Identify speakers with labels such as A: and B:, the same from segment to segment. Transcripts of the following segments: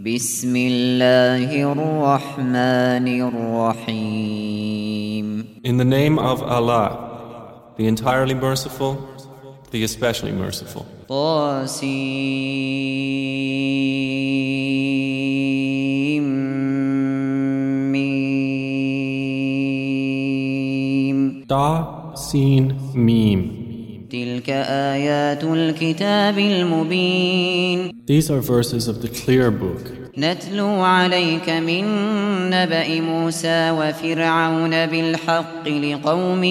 A: بسم الله الرحمن الرحيم
B: In the name of Allah, the entirely merciful, the especially merciful.
A: طاسيم ميم
B: Da, Sin, Mim.
A: تلك آيات الكتاب المبين
B: These are verses of the clear book.
A: نتلو عليك من نبأ موسى وفرعون بالحق لقوم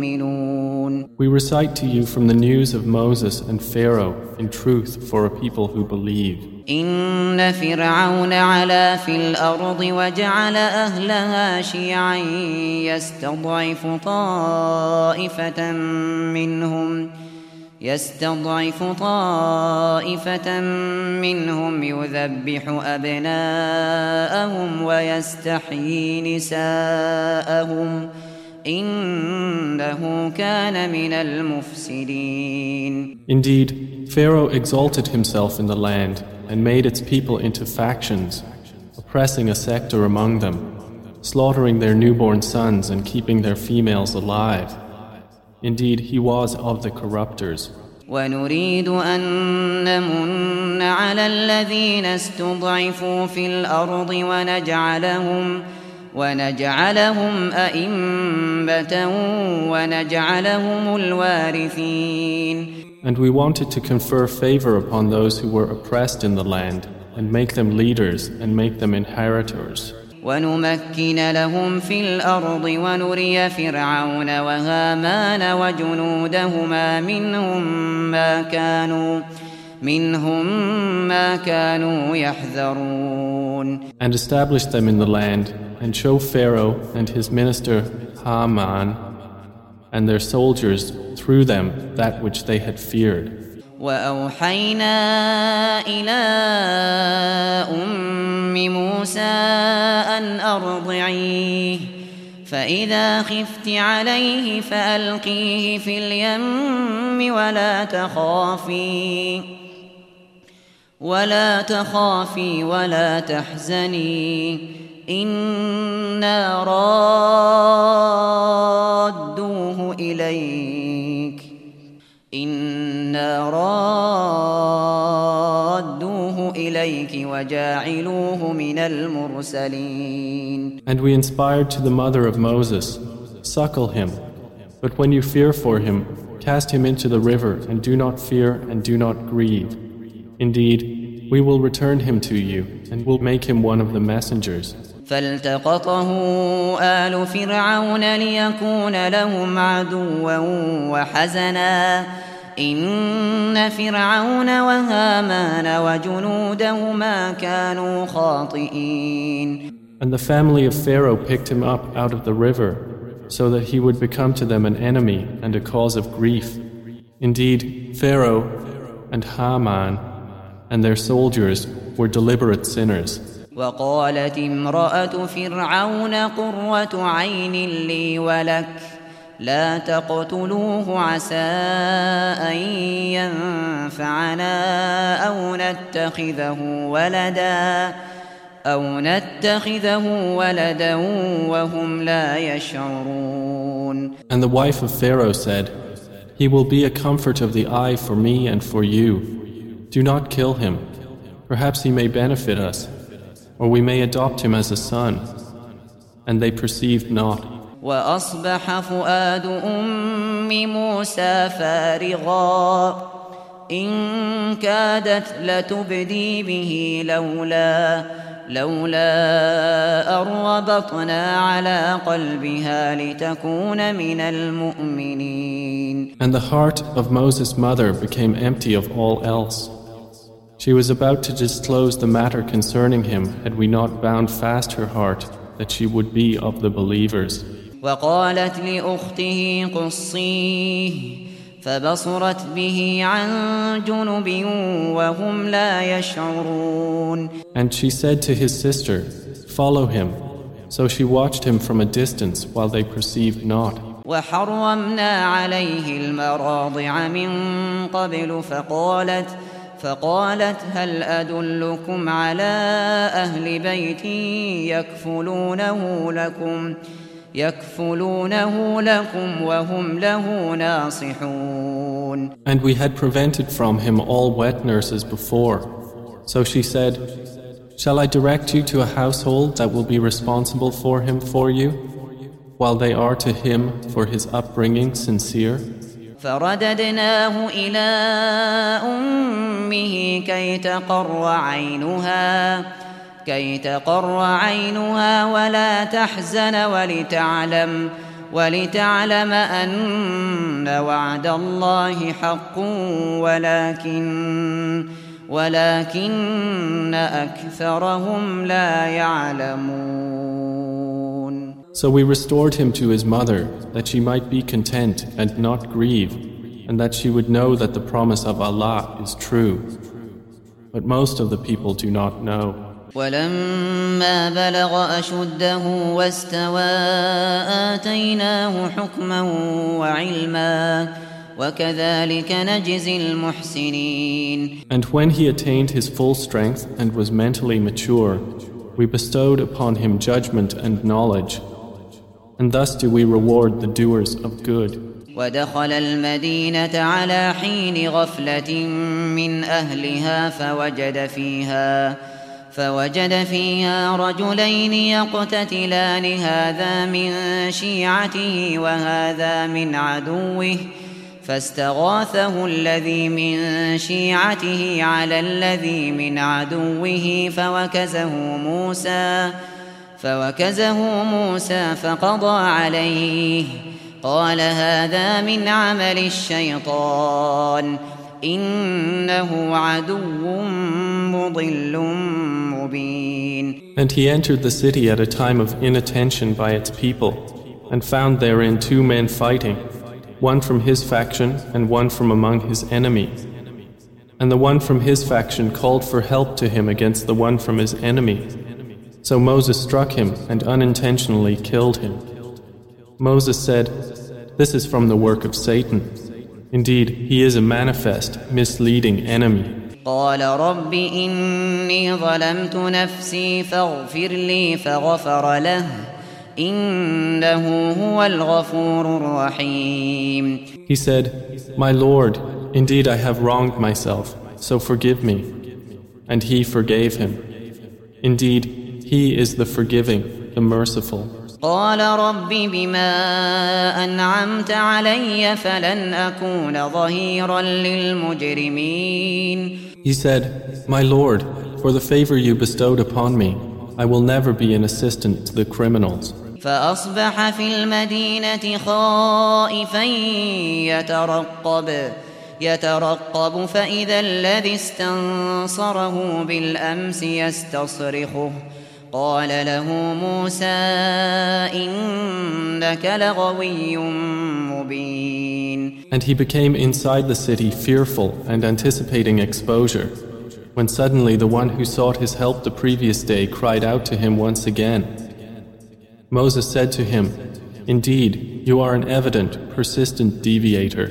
A: يؤمنون
B: We recite to you from the news of Moses and Pharaoh in truth for a people who believe.
A: إن فرعون علا في الأرض وجعل أهلها شيعا يستضعف طائفة منهم يستضعف طائفة منهم يذبح أبناءهم ويستحيي نساءهم إنه كان من المفسدين
B: Indeed, Pharaoh exalted himself in the land and made its people into factions, oppressing a sector among them, slaughtering their newborn sons and keeping their females alive. Indeed, he was of the corruptors.
A: ونريد أن نمن على الذين استضعفوا في الأرض ونجعلهم ونجعلهم أئمة ونجعلهم الوارثين
B: And we wanted to confer favor upon those who were oppressed in the land, and make them leaders and make them inheritors.
A: ونمكن لهم في الأرض ونري فرعون وهامان وجنودهما منهم ما كانوا منهم ما كانوا يحذرون
B: And establish them in the land, and show Pharaoh and his minister Haman and their soldiers through them that which they had feared.
A: وأوحينا إلى أم موسى أن أرضعيه فإذا خفت عليه فألقيه في اليم ولا تخافي ولا تخافي ولا تحزني إنا رادوه إليك إنا رادوه إليك وجاعلوه من المرسلين
B: And we inspired to the mother of Moses, Suckle him, but when you fear for him, cast him into the river, and do not fear and do not grieve. Indeed, we will return him to you, and will make him one of the messengers.
A: فالتقطه آل فرعون ليكون لهم عدوا وحزنا إن فرعون وهامان وجنودهما كانوا خاطئين
B: And the family of Pharaoh picked him up out of the river, so that he would become to them an enemy and a cause of grief. Indeed, Pharaoh and Haman and their soldiers were deliberate sinners.
A: وقالت امرأة فرعون قرة عين لي ولك لا تقتلوه عسى أن ينفعنا أو نتخذه ولدا أو نتخذه ولدا وهم لا يشعرون
B: And the wife of Pharaoh said, He will be a comfort of the eye for me and for you. Do not kill him. Perhaps he may benefit us, or we may adopt him as a son. And they perceived not.
A: وأصبح فؤاد أم موسى فارغا إن كادت لتبدي به لولا لولا أربطنا على قلبها لتكون من المؤمنين
B: And the heart of Moses' mother became empty of all else. She was about to disclose the matter concerning him had we not bound fast her heart that she would be of the believers.
A: وقالت لأخته قصيه فبصرت به عن جنب وهم لا يشعرون
B: And she said to his sister, Follow him. So she watched him from a distance while they perceived not.
A: وحرمنا عليه المراضع من قبل فقالت فقالت هل أدلكم على أهل بيت يكفلونه لكم يكفلونه لكم وهم له ناصحون
B: And we had prevented from him all wet nurses before. So she said, Shall I direct you to a household that will be responsible for him for you, while they are to him for his upbringing sincere?
A: فرددناه إلى أمه كي تقر عينها كي تقر عينها ولا تحزن ولتعلم ولتعلم أن وعد الله حق ولكن ولكن أكثرهم لا يعلمون.
B: So we restored him to his mother, that she might be content and not grieve, and that she would know that the promise of Allah is true. But most of the people do not know.
A: ولما بلغ أشده واستوى آتيناه حكما وعلما وكذلك نجزي المحسنين
B: And when he attained his full strength and was mentally mature, we bestowed upon him judgment and knowledge, and thus do we reward the doers of good.
A: ودخل المدينة على حين غفلة من أهلها فوجد فيها فوجد فيها رجلين يقتتلان هذا من شيعته وهذا من عدوه فاستغاثه الذي من شيعته على الذي من عدوه فوكزه موسى فقضى عليه قال هذا من عمل الشيطان إنه عدو مضل مبين
B: And he entered the city at a time of inattention by its people, and found therein two men fighting, one from his faction and one from among his enemies. And the one from his faction called for help to him against the one from his enemy. So Moses struck him and unintentionally killed him. Moses said, This is from the work of Satan. Indeed, he is a manifest, misleading enemy.
A: قال رب إني ظلمت نفسي فاغفر لي فغفر له إنه هو الغفور الرحيم
B: He said, My Lord, indeed I have wronged myself, so forgive me. And he forgave him. Indeed, he is the forgiving, the merciful.
A: قال رب بما أنعمت علي فلن أكون ظهيرا للمجرمين
B: He said, My Lord, for the favor you bestowed upon me, I will never be an assistant to the criminals.
A: فأصبح في المدينة خائفا يترقب يترقب فإذا الذي استنصره بالأمس يستصرخه قال له موسى إنك لغوي مبين
B: And he became inside the city fearful and anticipating exposure, when suddenly the one who sought his help the previous day cried out to him once again. Moses said to him, Indeed, you are an evident, persistent deviator.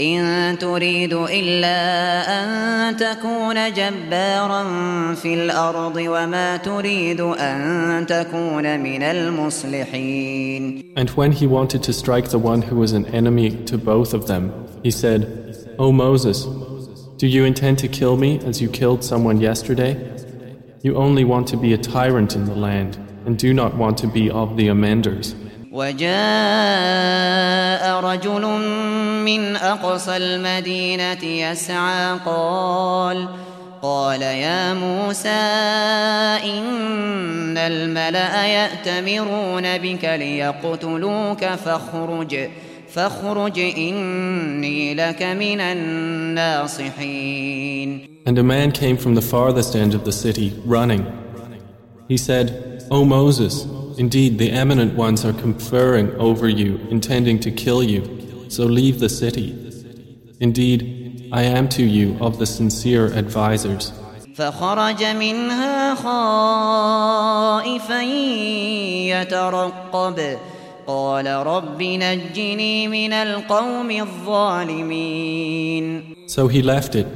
A: إن تريد إلا أن تكون جبارا في الأرض وما تريد أن تكون من المصلحين
B: And when he wanted to strike the one who was an enemy to both of them, he said, O Moses, do you intend to kill me as you killed someone yesterday? You only want to be a tyrant in the land and do not want to be of the amenders.
A: وجاء رجل من أقصى المدينة يسعى قال قال يا موسى إن الملأ يأتمرون بك ليقتلوك فاخرج فاخرج إني لك من الناصحين
B: And a man came from the farthest end of the city, running. He said, O Moses, indeed the eminent ones are conferring over you, intending to kill you, so leave the city. Indeed, I am to you of the sincere advisers.
A: فخرج منها خائفا يترقب قال رب نجني من القوم الظالمين
B: So he left it,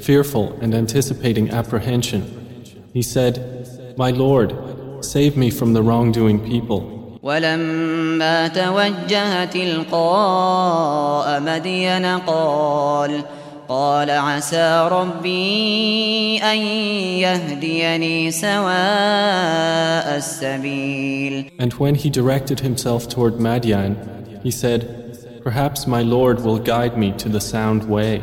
B: fearful and anticipating apprehension. He said, My Lord, save me from the wrongdoing people.
A: ولما توجه تلقاء مدين قال قال عسى ربي أن يهديني سواء السبيل
B: And when he directed himself toward Madian, he said, Perhaps my Lord will guide me to the sound way.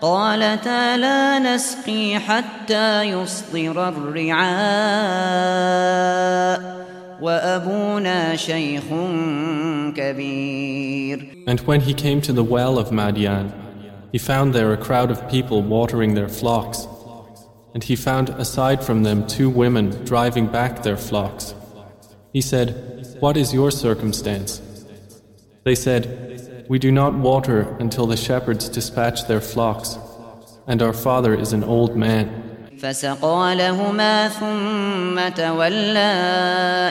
A: قالتا لا نسقي حتى يصدر الرعاء وأبونا شيخ كبير
B: And when he came to the well of Madian, he found there a crowd of people watering their flocks. And he found aside from them two women driving back their flocks. He said, What is your circumstance? They said, We do not water until the shepherds dispatch their flocks, and our father is an old man.
A: فسقى لهما ثم تولى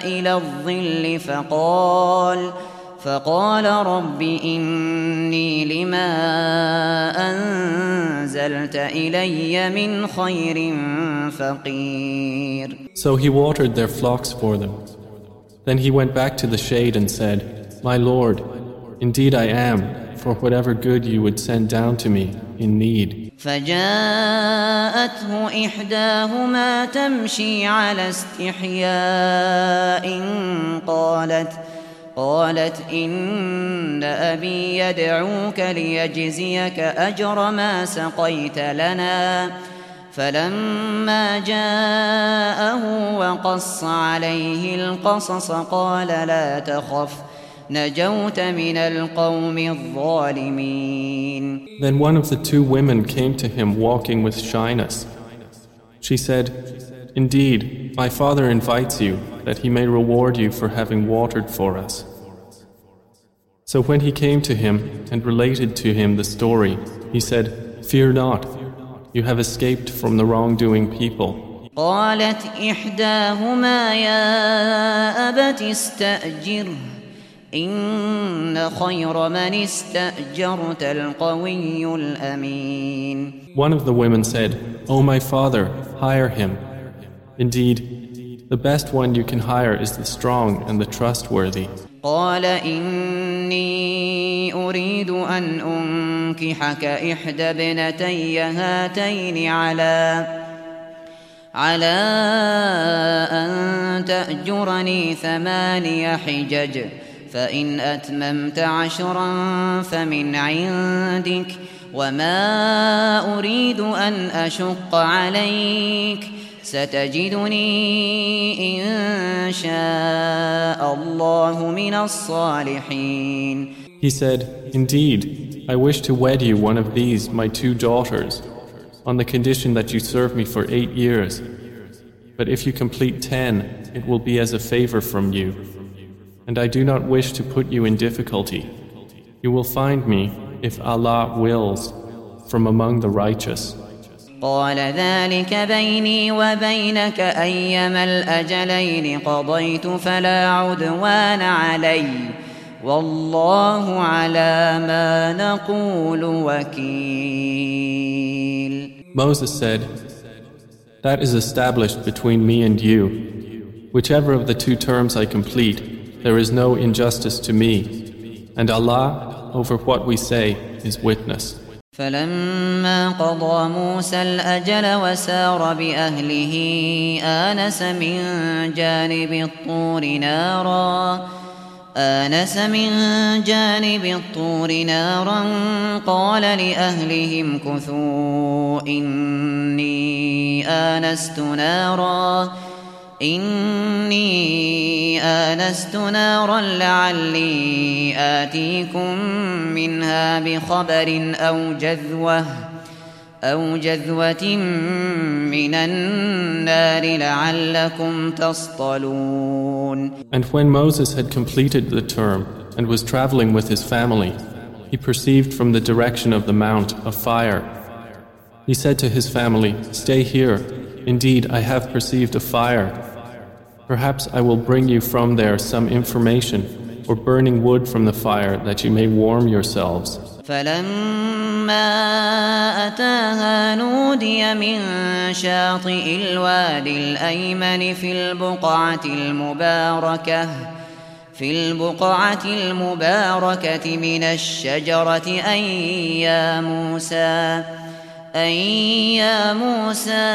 A: إلى الظل فقال فقال رب إني لما أنزلت إلي من خير فقير
B: So he watered their flocks for them. Then he went back to the shade and said, My Lord, indeed I am, for whatever good you would send down to me, in need.
A: فجاءته إحداهما تمشي على استحياء قالت قالت إن أبي يدعوك ليجزيك أجر ما سقيت لنا فلما جاءه وقص عليه القصص قال لا تخف نجوت من القوم الظالمين
B: Then one of the two women came to him walking with shyness. She said, Indeed, my father invites you that he may reward you for having watered for us. So when he came to him and related to him the story, he said, Fear not, you have escaped from the wrongdoing people.
A: قالت إحداهما يا أبت استأجره إن خير من استأجرت القوي الأمين
B: One of the women said, O my father, hire him. Indeed, the best one you can hire is the strong and the trustworthy.
A: قال إني أريد أن أنكحك إحدى ابنتي هاتين على على أن تأجرني ثماني حجج فإن أتممت عشرا فمن عندك وما أريد أن أشق عليك ستجدني إن شاء الله من الصالحين
B: He said, Indeed, I wish to wed you one of these, my two daughters, on the condition that you serve me for eight years. But if you complete ten, it will be as a favor from you. And I do not wish to put you in difficulty. You will find me, if Allah wills, from among the righteous.
A: قال ذلك بيني وبينك أيما الأجلين قضيت فلا عدوان علي والله على ما نقول وكيل
B: Moses said, That is established between me and you. Whichever of the two terms I complete, there is no injustice to me, and Allah, over what we say, is witness.
A: فلما قضى موسى الأجل وسار بأهله آنس من جانب الطور نارا آنس من جانب الطور نارا قال لأهلهم كثوا إني آنست نارا إني آنست نارا لعلي آتيكم منها بخبر أو جذوة أو جذوة من النار لعلكم تصطلون
B: And when Moses had completed the term and was traveling with his family, he perceived from the direction of the mount a fire. He said to his family, Stay here. Indeed, I have perceived a fire. Perhaps I will bring you from there some information or burning wood from the fire that you may warm yourselves.
A: فلما أتاها نودي من شاطئ الوادي الأيمن في البقعة المباركة في البقعة المباركة من الشجرة أي يا موسى أي يا موسى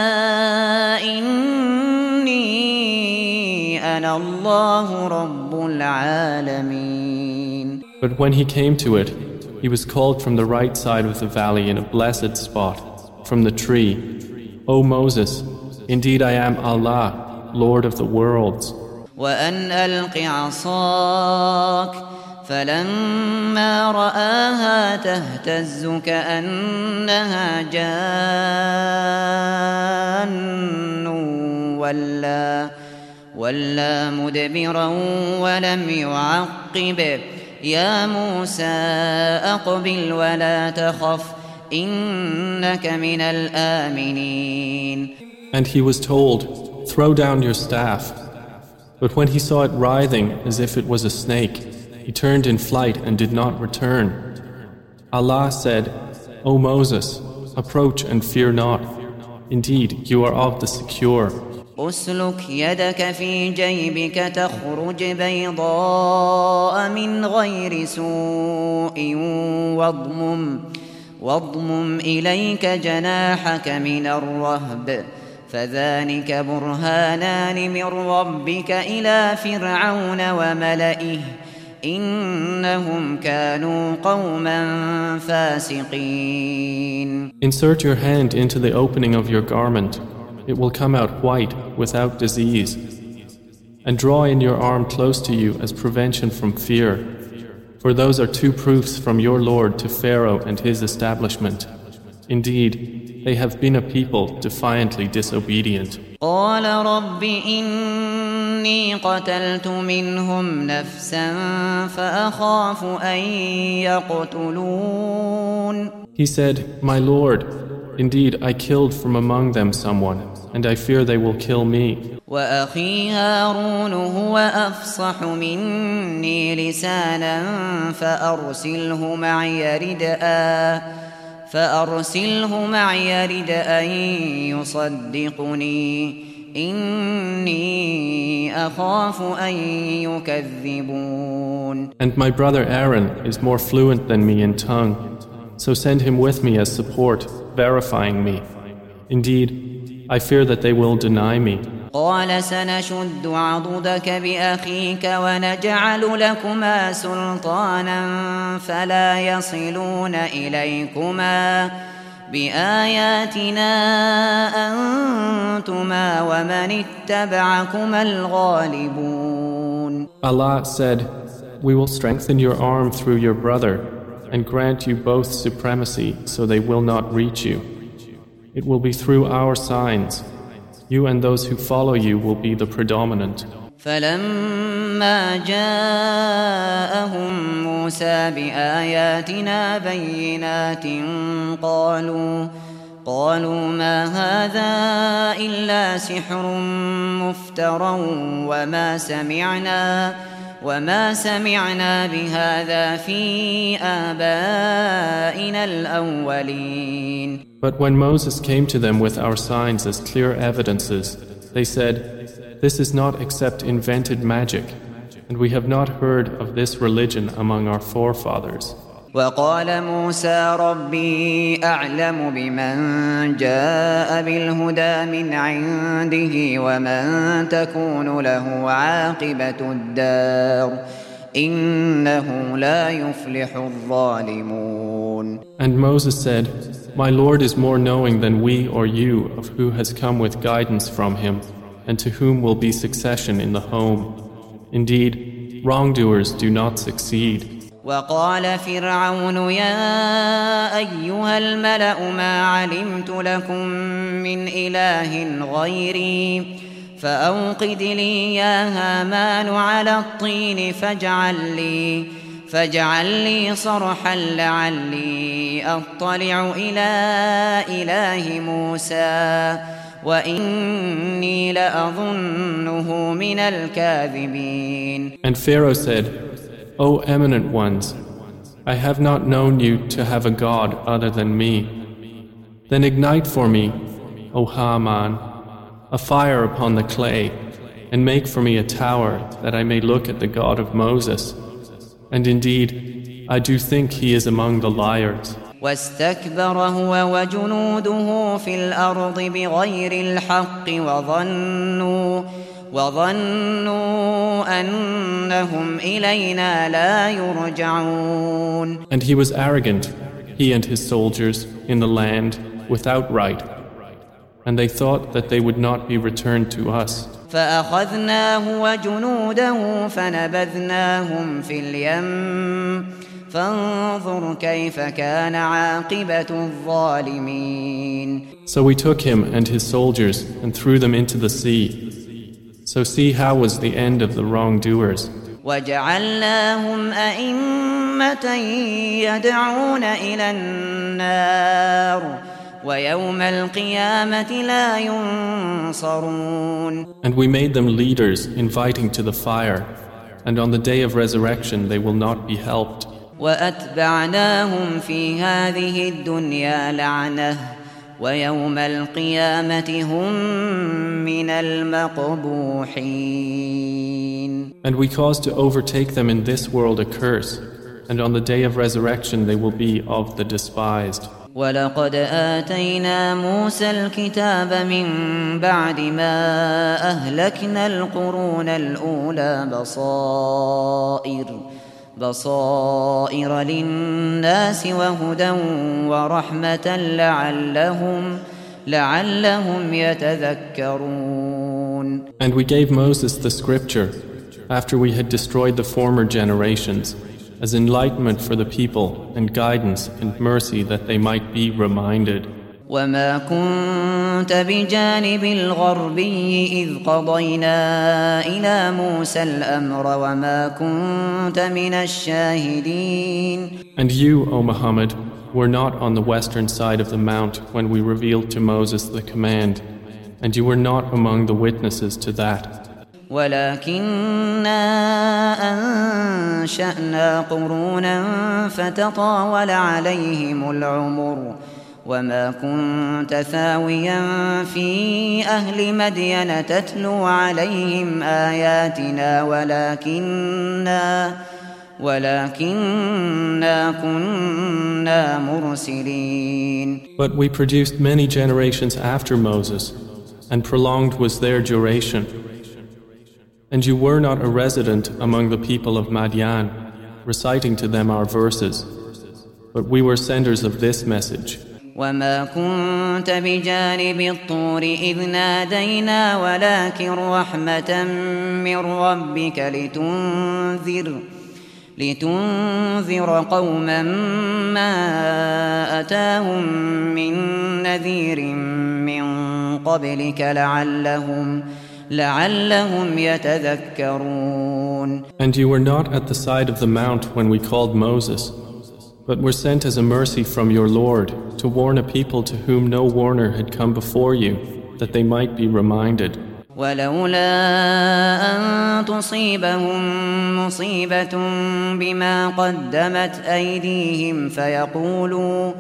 A: إني أنا الله رب العالمين
B: But when he came to it, he was called from the right side of the valley in a blessed spot, from the tree, O Moses, indeed I am Allah, Lord of the worlds.
A: وأن ألق عصاك فلما رآها تهتز كأنها جان ولا ولا مدبرا ولم يعقب يا موسى أقبل ولا تخف إنك من الآمنين
B: And he was told, Throw down your staff. But when he saw it writhing as if it was a snake, he turned in flight and did not return. Allah said, O Moses, approach and fear not. Indeed, you are of the secure.
A: اسلك يدك في جيبك تخرج بيضاء من غير سوء واضمم واضمم إليك جناحك من الرهب فذلك برهانان من ربك إلى فرعون وملئه
B: Insert your hand into the opening of your garment. It will come out white, without disease. And draw in your arm close to you as prevention from fear. For those are two proofs from your Lord to Pharaoh and his establishment. Indeed, they have been a people defiantly disobedient.
A: إني قتلت منهم نفسا فأخاف أن يقتلون
B: He said, My Lord, indeed I killed from among them someone, and I fear they will kill me.
A: وأخي هارون هو أفصح مني لسانا فأرسله معي ردءا فأرسله معي ردءا يصدقني إني أخاف أن يكذبون
B: And my brother Aaron is more fluent than me in tongue, so send him with me as support, verifying me. Indeed, I fear that they will deny me.
A: قال سنشد عضدك بأخيك ونجعل لكما سلطانا فلا يصلون إليكما بآياتنا أنتما ومن اتبعكما الغالبون
B: Allah said, We will strengthen your arm through your brother and grant you both supremacy so they will not reach you. It will be through our signs. You and those who follow you will be the predominant.
A: فلما جاءهم موسى بآياتنا بينات قالوا قالوا ما هذا إلا سحر مفترى وما سمعنا وما سمعنا بهذا في آبائنا الأولين
B: But when Moses came to them with our signs as clear evidences, they said, This is not except invented magic, and we have not heard of this religion among our forefathers.
A: وقال موسى ربي أعلم بمن جاء بالهدى من عنده ومن تكون له عاقبة الدار إنه لا يفلح الظالمون
B: And Moses said, My Lord is more knowing than we or you of who has come with guidance from him and to whom will be succession in the home. Indeed, wrongdoers do not succeed.
A: وقال فرعون يا أيها الملأ ما علمت لكم من إله غيري فأوقد لي يا هامان على الطين فاجعل لي فاجعل لي صرحا لعلي أطلع إلى إله موسى
B: And Pharaoh said, O eminent ones, I have not known you to have a God other than me. Then ignite for me, O Haman, a fire upon the clay, and make for me a tower that I may look at the God of Moses. And indeed, I do think he is among the liars.
A: واستكبر هو وجنوده في الأرض بغير الحق وظنوا وظنوا أنهم إلينا لا يرجعون
B: And he was arrogant, he and his soldiers, in the land without right. And they thought that they would not be returned to us.
A: فأخذناه وجنوده فنبذناهم في اليم فانظر كيف كان عاقبة الظالمين
B: So we took him and his soldiers and threw them into the sea. So see how was the end of the wrongdoers.
A: وجعلناهم أئمة يدعون إلى النار ويوم القيامة لا ينصرون
B: And we made them leaders, inviting to the fire. And on the day of resurrection they will not be helped.
A: وأتبعناهم في هذه الدنيا لعنة ويوم القيامة هم من المقبوحين
B: And we caused to overtake them in this world a curse. And on the day of resurrection they will be of the despised.
A: ولقد آتينا موسى الكتاب من بعد ما أهلكنا القرون الأولى بصائر بصائر للناس وهدى ورحمة لعلهم لعلهم يتذكرون
B: And we gave Moses the scripture after we had destroyed the former generations as enlightenment for the people and guidance and mercy that they might be reminded.
A: وما كنت بجانب الغربي إذ قضينا إلى موسى الأمر وما كنت من الشاهدين
B: And you, O Muhammad, were not on the western side of the mount when we revealed to Moses the command, and you were not among the witnesses to that.
A: ولكننا أنشأنا قرونا فتطاول عليهم العمر وما كنت ثاويا في أهل مدين تتلو عليهم آياتنا ولكننا ولكننا كنا مرسلين
B: But we produced many generations after Moses, and prolonged was their duration. And you were not a resident among the people of Madian, reciting to them our verses. But we were senders of this message.
A: وما كنت بجانب الطور إذ نادينا ولكن رحمة من ربك لتنذر لتنذر قوما ما أتاهم من نذير من قبلك لعلهم لعلهم يتذكرون
B: And you were not at the side of the mount when we called Moses, but were sent as a mercy from your Lord to warn a people to whom no warner had come before you, that they might be reminded.
A: ولولا أن تصيبهم مصيبة بما قدمت أيديهم فيقولوا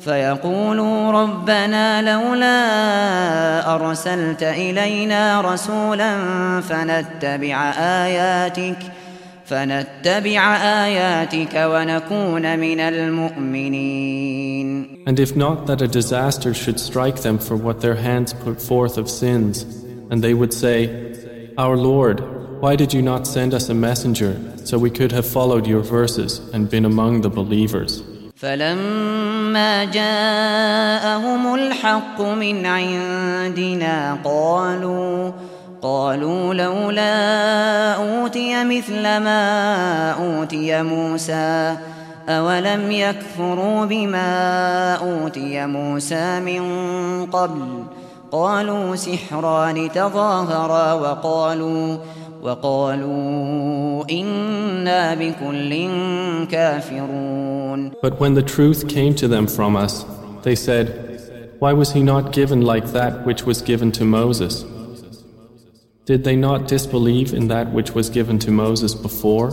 A: فيقولوا ربنا لولا أرسلت إلينا رسولا فنتبع آياتك فنتبع آياتك ونكون من المؤمنين
B: And if not that a disaster should strike them for what their hands put forth of sins, and they would say, Our Lord, Why did you not send us a messenger so we could have followed your verses and been among the believers?
A: فلما جاءهم الحق من عندنا قالوا قالوا لولا أوتي مثل ما أوتي موسى أولم يكفروا بما أوتي موسى من قبل قالوا سحران تظاهرا وقالوا وقالوا إنا بكل كافرون
B: But when the truth came to them from us, they said, Why was he not given like that which was given to Moses? Did they not disbelieve in that which was given to Moses before?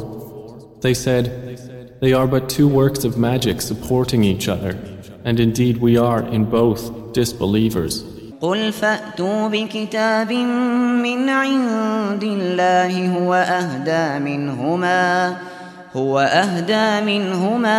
B: They said, They are but two works of magic supporting each other, and indeed we are in both disbelievers.
A: قل فأتوا بكتاب من عند الله هو أهدى منهما هو أهدى منهما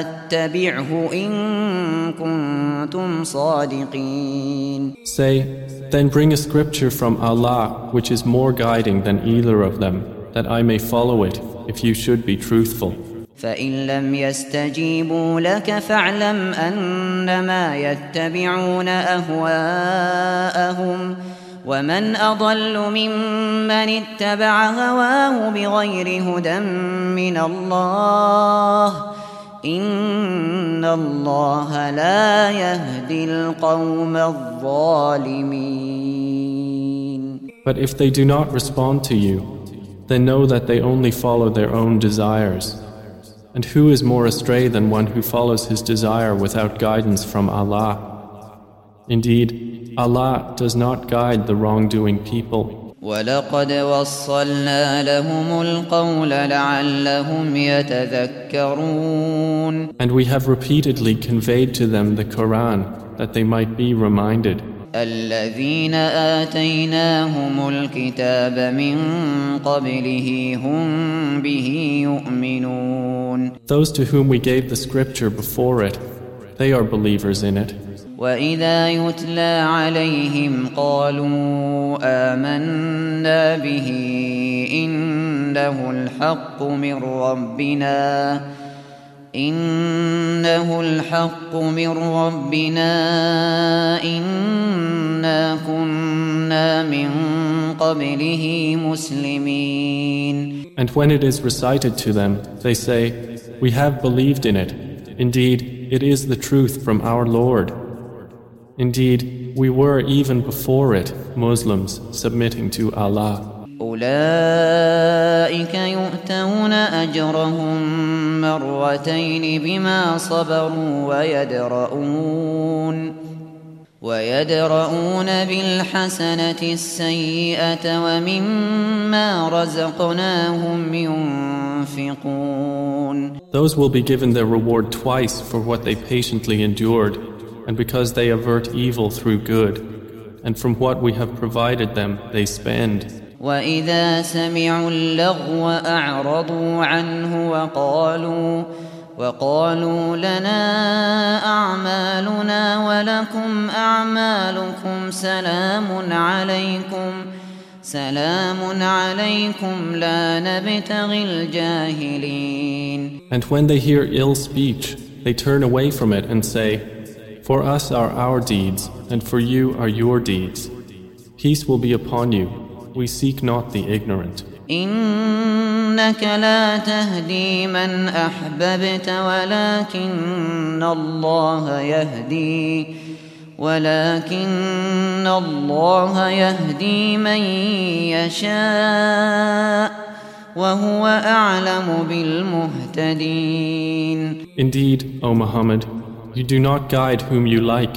A: أتبعه إن كنتم صادقين
B: Say, then bring a scripture from Allah which is more guiding than either of them, that I may follow it if you should be truthful.
A: فإن لم يستجيبوا لك فاعلم أنما يتبعون أهواءهم ومن أضل ممن اتبع هواه بغير هدى من الله إن الله لا يهدي القوم الظالمين
B: But if they do not respond to you, then know that they only follow their own desires. And who is more astray than one who follows his desire without guidance from Allah? Indeed, Allah does not guide the wrongdoing people.
A: ولقد وصلنا لهم القول لعلهم يتذكرون
B: And we have repeatedly conveyed to them the Quran that they might be reminded.
A: الذين آتيناهم الكتاب من قبله هم به يؤمنون
B: Those to whom we gave the scripture before it, they are believers in it.
A: وإذا يتلى عليهم قالوا آمنا به إنه الحق من ربنا إنه الحق من ربنا إنا كنا من قبله مسلمين
B: And when it is recited to them, they say, We have believed in it. Indeed, it is the truth from our Lord. Indeed, we were even before it Muslims submitting to Allah.
A: أولئك يؤتون أجرهم مرتين بما صبروا ويدرؤون ويدرؤون بالحسنة السيئة ومما رزقناهم ينفقون
B: Those will be given their reward twice for what they patiently endured, and because they avert evil through good, and from what we have provided them they spend.
A: وإذا سمعوا اللغو أعرضوا عنه وقالوا وقالوا لنا أعمالنا ولكم أعمالكم سلام عليكم سلام عليكم لا نبتغي الجاهلين
B: And when they hear ill speech, they turn away from it and say, For us are our deeds, and for you are your deeds. Peace will be upon you. We seek not the ignorant.
A: إنك لا تهدي من أحببت ولكن الله يهدي ولكن الله يهدي من يشاء وهو أعلم بالمهتدين
B: Indeed, O Muhammad, you do not guide whom you like,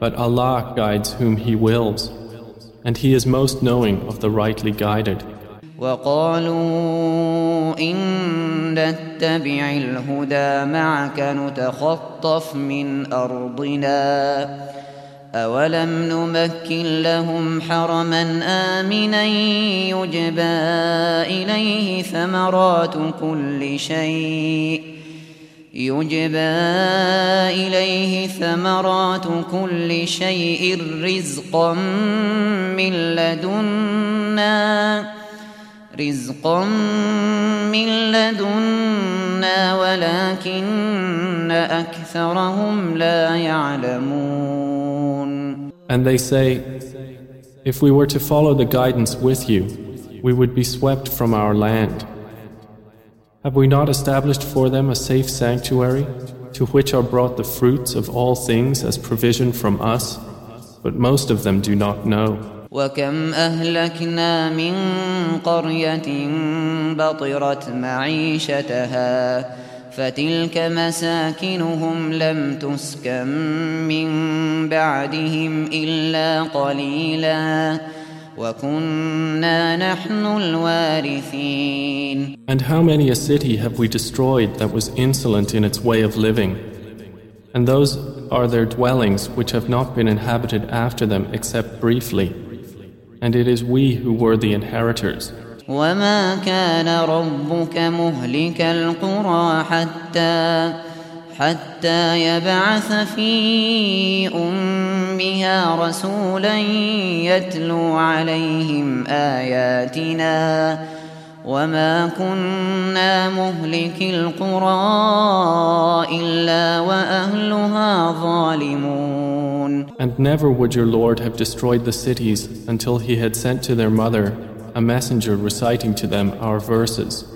B: but Allah guides whom He wills, and He is most knowing of the rightly guided.
A: وقالوا إن نتبع الهدى معك نتخطف من أرضنا أولم نمكن لهم حرما آمنا يجبى إليه ثمرات كل شيء يجبى إليه ثمرات كل شيء رزقا من لدنا رزقا من لدنا ولكن أكثرهم لا يعلمون
B: And they say, If we were to follow the guidance with you, we would be swept from our land. Have we not established for them a safe sanctuary, to which are brought the fruits of all things as provision from us? But most of them do not know.
A: وكم أهلكنا من قرية بطرت معيشتها فتلك مساكنهم لم تسكن من بعدهم إلا قليلا وكنا نحن الوارثين
B: And how many a city have we destroyed that was insolent in its way of living? And those are their dwellings which have not been inhabited after them except briefly. And it is we who were the inheritors.
A: وما كان ربك مهلك القرى حتى حتى يبعث في أمها رسولا يتلو عليهم آياتنا وما كنا مهلك القرى إلا وأهلها ظالمون
B: And never would your Lord have destroyed the cities until he had sent to their mother a messenger reciting to them our verses.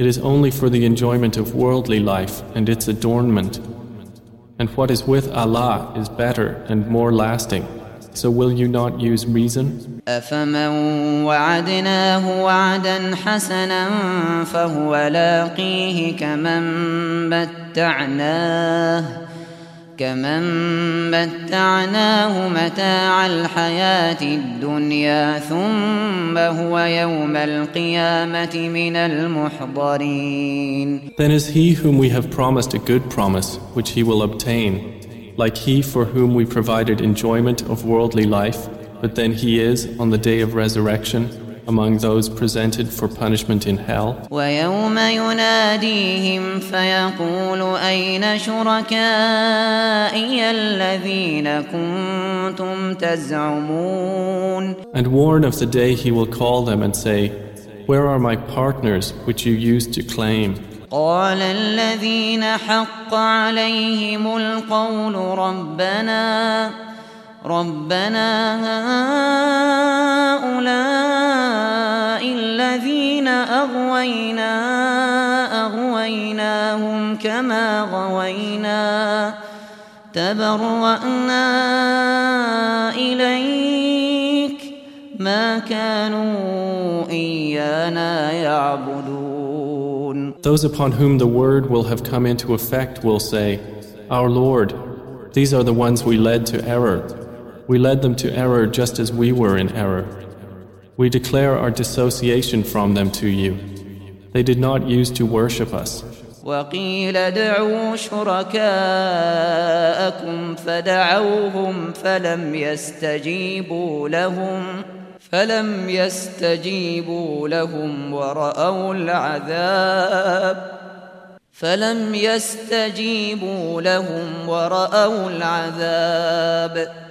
B: it is only for the enjoyment of worldly life and its adornment. And what is with Allah is better and more lasting. So will you not use reason?
A: أفمن وعدناه وعدا حسنا فهو لاقيه كمن متعناه كمن متعناه متاع الحياة الدنيا ثم هو يوم القيامة من المحضرين
B: Then is he whom we have promised a good promise, which he will obtain, like he for whom we provided enjoyment of worldly life, but then he is, on the day of resurrection, among those presented for punishment in hell.
A: ويوم يناديهم فيقول أين شركائي الذين كنتم تزعمون
B: And warn of the day he will call them and say, Where are my partners which you used to claim?
A: قال الذين حق عليهم القول ربنا ربنا هؤلاء الذين أغوينا أغويناهم كما غوينا تبرأنا إليك ما كانوا إيانا يعبدون
B: Those upon whom the word will have come into effect will say, Our Lord, these are the ones we led to error. We led them to error just as we were in error. We declare our dissociation from them to you. They did not use to worship us.
A: وقيل ادعوا شركاءكم فدعوهم فلم يستجيبوا لهم فلم يستجيبوا لهم ورأوا العذاب فلم يستجيبوا لهم ورأوا العذاب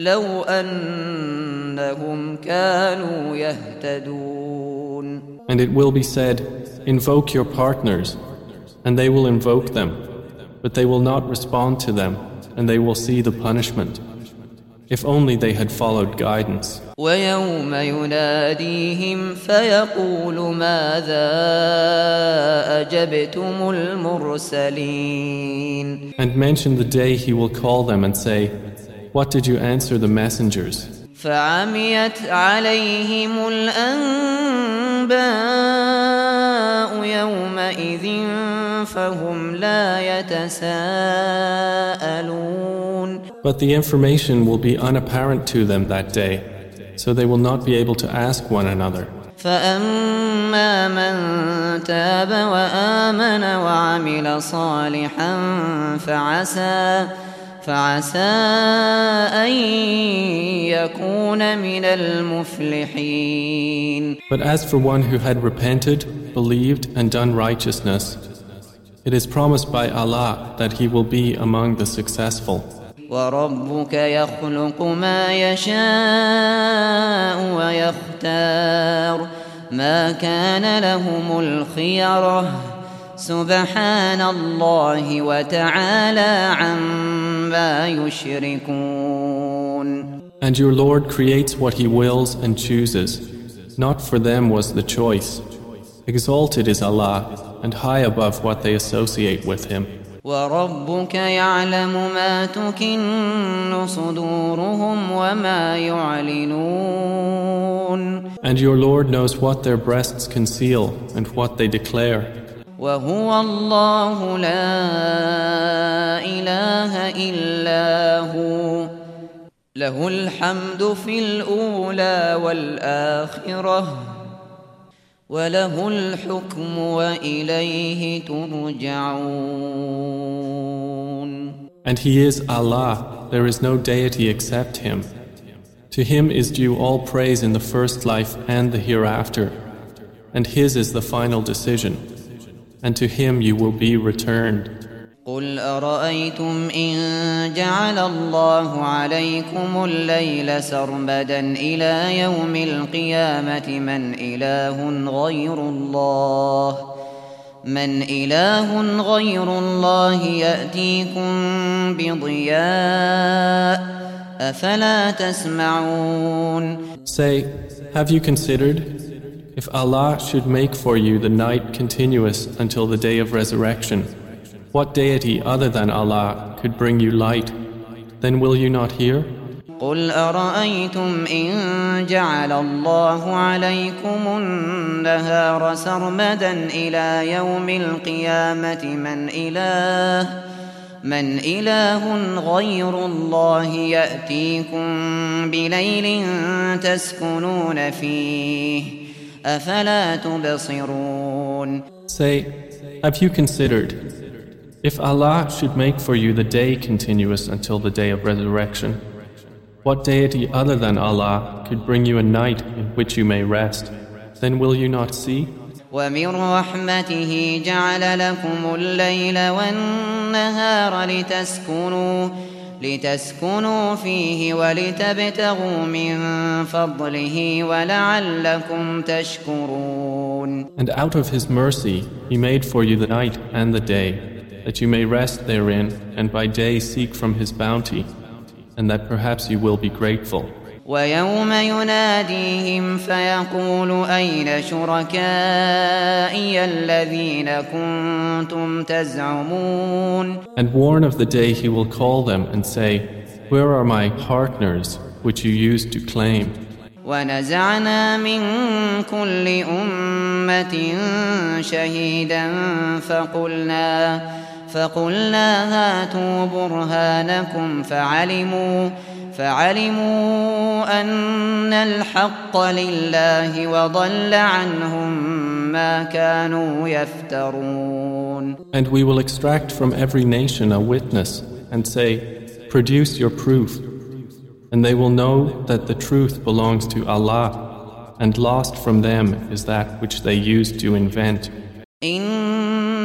A: لو أنهم كانوا يهتدون
B: And it will be said, Invoke your partners, and they will invoke them, but they will not respond to them, and they will see the punishment. If only they had followed guidance.
A: ويوم يناديهم فيقول ماذا أجبتم المرسلين
B: And mention the day he will call them and say, What did you answer the messengers?
A: فعميت عليهم الأنباء يومئذ فهم لا يتساءلون
B: But the information will be unapparent to them that day, so they will not be able to ask one another.
A: فأما من تاب وآمن وعمل صالحا فعسى فعسى أن يكون من المفلحين
B: But as for one who had repented, believed and done righteousness, it is promised by Allah that he will be among the successful.
A: وربك يخلق ما يشاء ويختار ما كان لهم الخيرة سبحان الله وتعالى عما يشركون
B: And your Lord creates what He wills and chooses. Not for them was the choice. Exalted is Allah and high above what they associate with Him.
A: وربك يعلم ما تكن صدورهم وما يعلنون
B: And your Lord knows what their breasts conceal and what they declare.
A: وهو الله لا إله إلا هو له الحمد في الأولى والآخرة وله الحكم وإليه ترجعون
B: And He is Allah, there is no deity except Him. To Him is due all praise in the first life and the hereafter, and His is the final decision, and to Him you will be returned.
A: قل أرأيتم إن جعل الله عليكم الليل سرمدا إلى يوم القيامة من إله غير الله من إله غير الله يأتيكم بضياء أفلا تسمعون
B: Say, have you considered if Allah should make for you the night continuous until the day of resurrection? What deity other than Allah could bring you light? Then will you not hear?
A: قل أرأيتم إن جعل الله عليكم النهار سرمدا إلى يوم القيامة من إله من إله غير الله يأتيكم بليل تسكنون فيه أفلا تبصرون
B: Say, have you considered if Allah should make for you the day continuous until the day of resurrection? What deity other than Allah could bring you a night in which you may rest? Then will you not see?
A: ومن رحمته جعل لكم الليل والنهار لتسكنوا لتسكنوا فيه ولتبتغوا من فضله ولعلكم تشكرون
B: And out of His mercy, He made for you the night and the day, that you may rest therein and by day seek from His bounty, and that perhaps you will be grateful.
A: ويوم يناديهم فيقول أين شركائي الذين كنتم تزعمون
B: And warn of the day He will call them and say, Where are my partners which you used to claim?
A: ونزعنا من كل أمة شهيدا فقلنا فقلنا هاتوا برهانكم فعلموا فعلموا أن الحق لله وضل عنهم ما كانوا يفترون
B: And we will extract from every nation a witness and say, Produce your proof. And they will know that the truth belongs to Allah, and lost from them is that which they used to invent.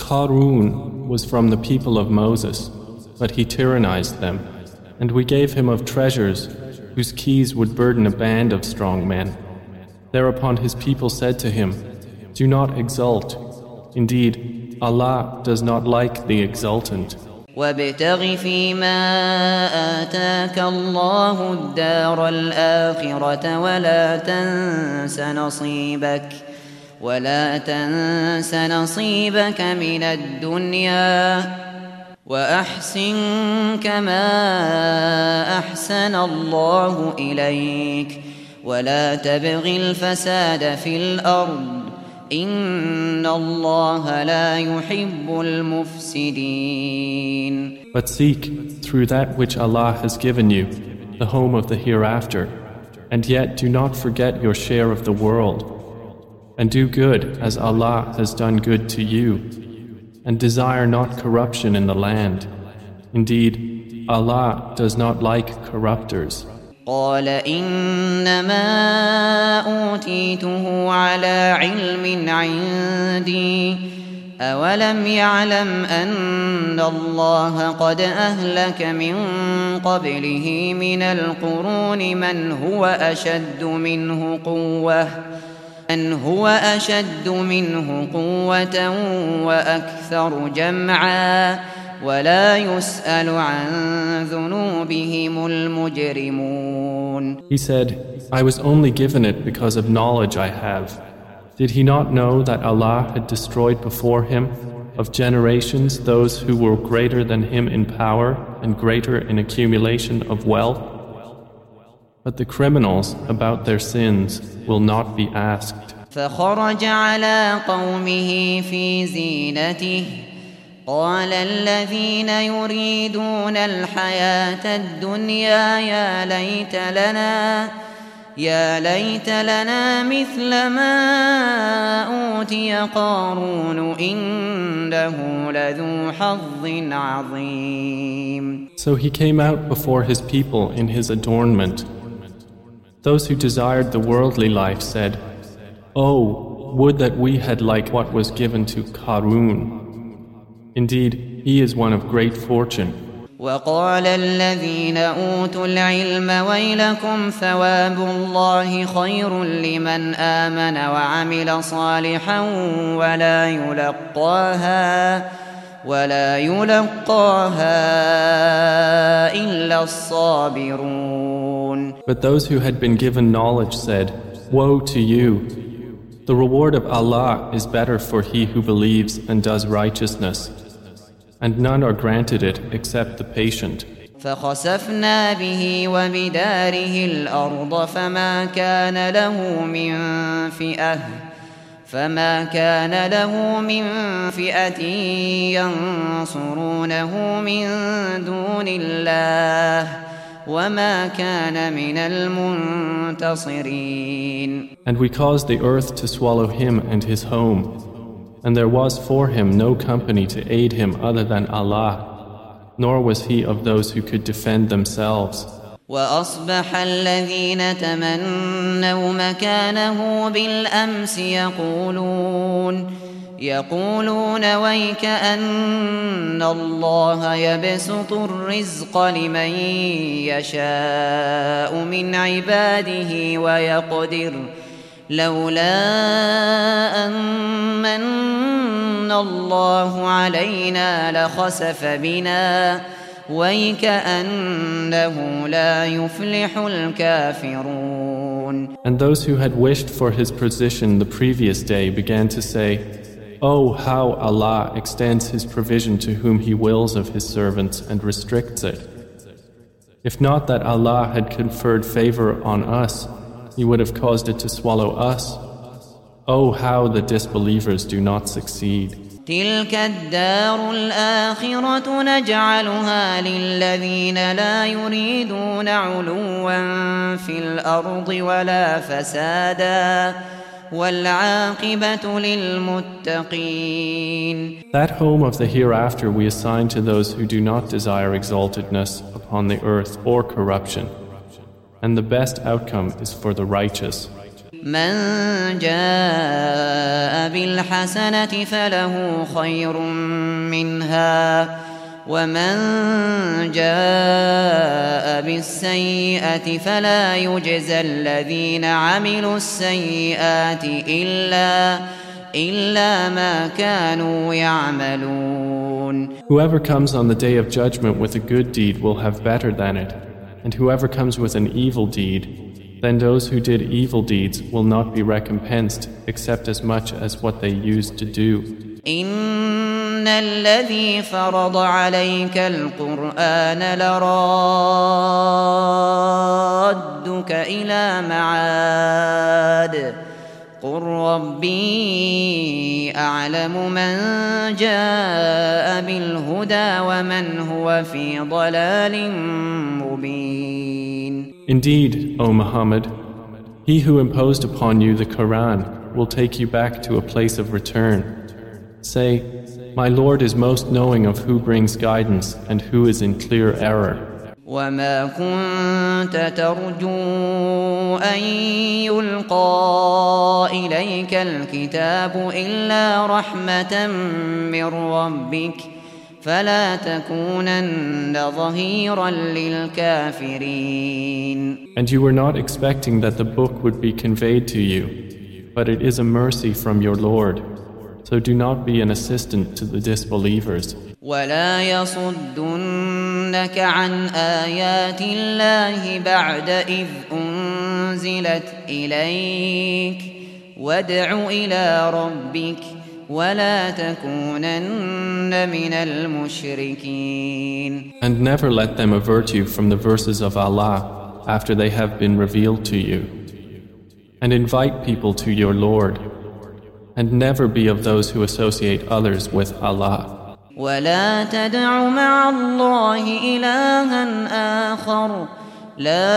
B: Qarun was from the people of Moses, but he tyrannized them, and we gave him of treasures whose keys would burden a band of strong men. Thereupon his people said to him, Do not exult. Indeed, Allah does not like the exultant.
A: وابتغ فيما آتاك الله الدار الآخرة ولا تنس نصيبك ولا تنس نصيبك من الدنيا وأحسن كما أحسن الله إليك ولا تبغ الفساد في الأرض إن الله لا يحب المفسدين
B: But seek, through that which Allah has given you, the home of the hereafter, and yet do not forget your share of the world, and do good as Allah has done good to you, and desire not corruption in the land. Indeed, Allah does not like corruptors.
A: قال إنما أوتيته على علم عندي أولم يعلم أن الله قد أهلك من قبله من القرون من هو أشد منه قوة من هو أشد منه قوة وأكثر جمعا ولا يسأل عن ذنوبهم المجرمون
B: He said, I was only given it because of knowledge I have. Did he not know that Allah had destroyed before him of generations those who were greater than him in power and greater in accumulation of wealth? But the criminals about their sins will not be asked.
A: فخرج على قومه في زينته قال الذين يريدون الحياة الدنيا يا ليت لنا يا ليت لنا مثل ما أوتي قارون إنه لذو حظ عظيم
B: So he came out before his people in his adornment. those who desired the worldly life said, Oh, would that we had like what was given to Qarun. Indeed, he is one of great fortune.
A: وقال الذين أوتوا العلم ويلكم ثواب الله خير لمن آمن وعمل صالحا ولا يلقاها ولا يلقاها إلا الصابرون
B: But those who had been given knowledge said, Woe to you! The reward of Allah is better for he who believes and does righteousness. And none are granted it except the patient.
A: فخسفنا به وبداره الأرض فما كان له من فئة فما كان له من فئة ينصرونه من دون الله وما كان من المنتصرين
B: And we caused the earth to swallow him and his home. And there was for him no company to aid him other than Allah, nor was he of those who could defend themselves.
A: وأصبح الذين تمنوا مكانه بالأمس يقولون يقولون ويك أن الله يبسط الرزق لمن يشاء من عباده ويقدر لولا أن من الله علينا لخسف بنا. ويكأنه لا يفلح الكافرون.
B: And those who had wished for his position the previous day began to say, Oh, how Allah extends His provision to whom He wills of His servants and restricts it. If not that Allah had conferred favor on us, He would have caused it to swallow us. Oh, how the disbelievers do not succeed.
A: تلك الدار الآخرة نجعلها للذين لا يريدون علوا في الأرض ولا فسادا والعاقبة للمتقين
B: That home of the hereafter we assign to those who do not desire exaltedness upon the earth or corruption. And the best outcome is for the righteous.
A: من جاء بالحسنة فله خير منها ومن جاء بالسيئة فلا يجزى الذين عملوا السيئات إلا إلا ما كانوا يعملون
B: Whoever comes on the day of judgment with a good deed will have better than it, and whoever comes with an evil deed, Then those who did evil deeds will not be recompensed except as much as what they used to do.
A: إن الذي فرض عليك القرآن لرادك إلى معاد قل ربي أعلم من جاء بالهدى ومن هو في ضلال مبين
B: Indeed, O Muhammad, he who imposed upon you the Quran will take you back to a place of return. Say, My Lord is most knowing of who brings guidance and who is in clear error.
A: وما كنت ترجو أن يلقى إليك الكتاب إلا رحمة من ربك فلا تكونن ظهيرا للكافرين
B: And you were not expecting that the book would be conveyed to you, but it is a mercy from your Lord. So do not be an assistant to the disbelievers.
A: ولا يصدنك عن آيات الله بعد إذ أنزلت إليك وادع إلى ربك ولا تكونن من المشركين
B: And never let them avert you from the verses of Allah after they have been revealed to you. And invite people to your Lord. And never be of those who associate others with Allah.
A: ولا تدع مع الله إلها آخر لا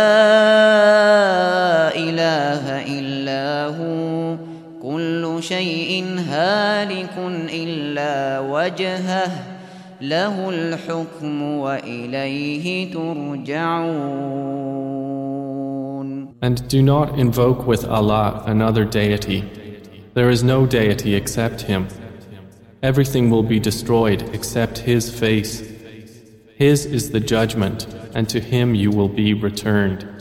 A: إله إلا هو كل شيء هالك إلا وجهه له الحكم وإليه ترجعون
B: And do not invoke with Allah another deity. There is no deity except Him. Everything will be destroyed except His face. His is the judgment, and to Him you will be returned.